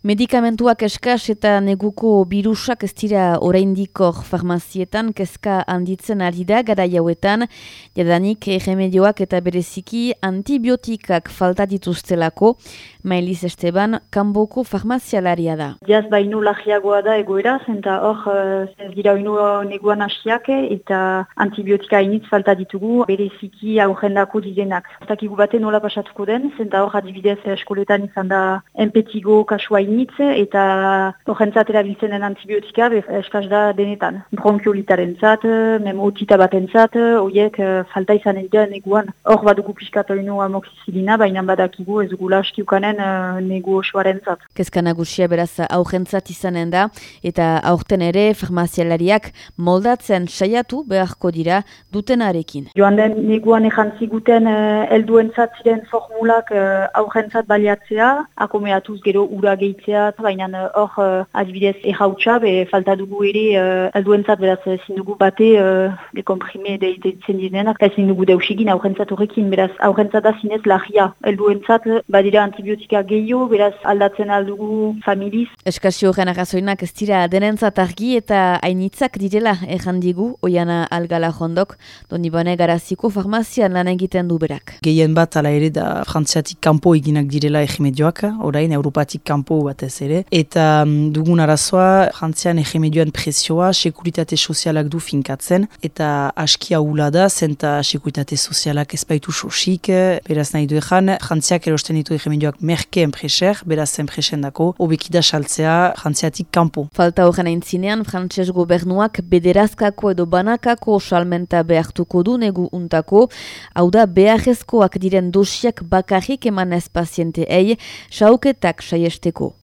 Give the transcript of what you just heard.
Medikamentuak eskas eta neguko birusak ez dira oraindikor farmazietan kezka handitzen ari da gara jauetan, jadanik remedioak eta bereziki antibiotikak falta dituztelako, Mailiz Esteban, kanboko farmazialaria da. Jaz baino lagiagoa da egoera, zenta hor eh, ez dira ino neguan asiak eta antibiotika initz falta ditugu bereziki aurrendako dizenak. Zakigu bate nola pasatuko den, zenta hor adibidez eskoletan izan da empetigo kasua initz eta horrentzat erabiltzen den antibiotika eskaz da denetan. Bronkiolitaren zat, memotita baten zat, oiek eh, falta izan egitea neguan. Hor badugu piskatu ino amoxizilina, baina badakigu ez gula askiukanen uh, negu osoaren zat. Kezka nagusia beraz aurrentzat izanen da eta aurten ere farmazialariak moldatzen saiatu beharko dira dutenarekin. Joan den neguan ejantziguten uh, elduen ziren formulak uh, aurrentzat baliatzea, akomeatuz gero ura gehitzea, baina eh, hor uh, adibidez errautsa, be falta dugu ere uh, alduentzat beraz ezin dugu bate uh, de komprime deitzen direnak, ezin dugu deusigin aurrentzat horrekin, beraz aurrentzat da zinez lagia. Elduentzat badira antibiotika gehiago, beraz aldatzen aldugu familiz. Eskasio horren agazoinak ez dira denentzat argi eta hainitzak direla errandigu, oiana algala jondok, doni bane garaziko farmazian lan egiten du berak. Gehien bat ala ere da frantziatik kanpo eginak direla egimedioak, orain Europatik kanpo batez ere. Eta um, dugun arazoa, jantzean egemedioan presioa, sekuritate sozialak du finkatzen, eta askia hula da, zenta sekuritate sozialak ezbaitu sosik, beraz nahi du ezan, jantziak erosten ditu egemedioak merke enpreser, beraz enpresen dako, obekida saltzea jantziatik kanpo. Falta horren aintzinean, frantses gobernuak bederazkako edo banakako salmenta behartuko du negu untako, hau da beharrezkoak diren dosiak bakarrik eman ez paziente ei, sauketak saiesteko.